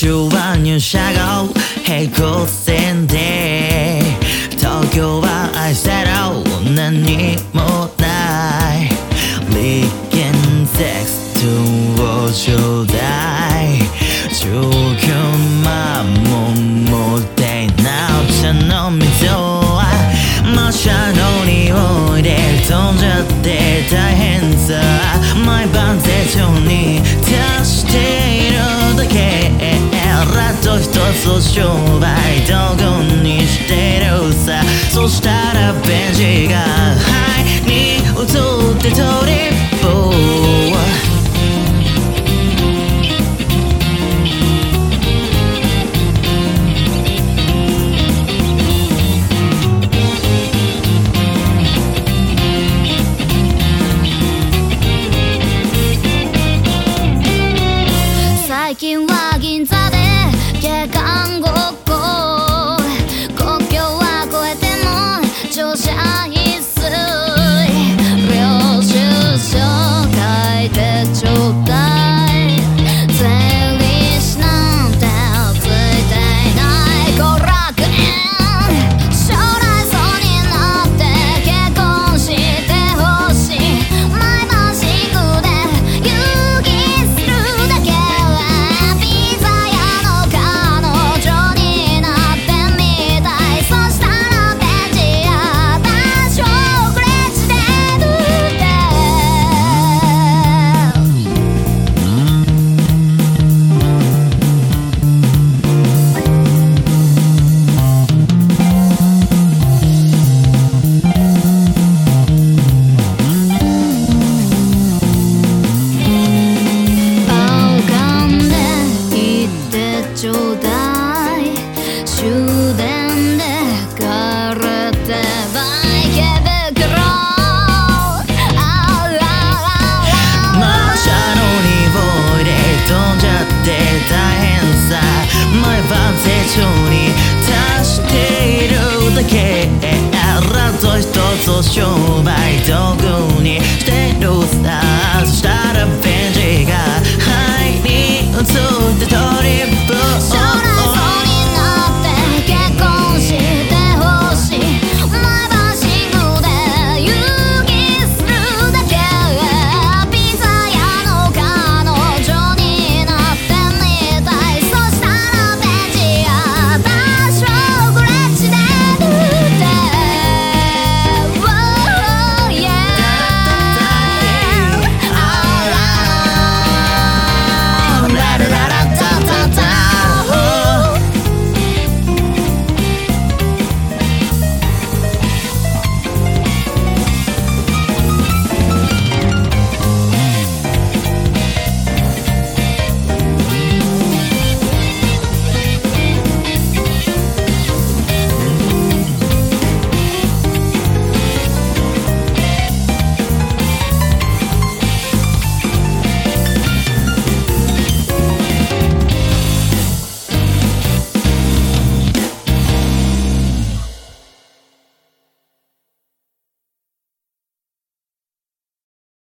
週は入社後平行線で東京は愛せろ何もない。利権セックストをちょうだい状況まももってなお茶の水は模写の匂いで飛んじゃって大変商売にしてるさ。そしたらベンチが肺に移って取り商売ど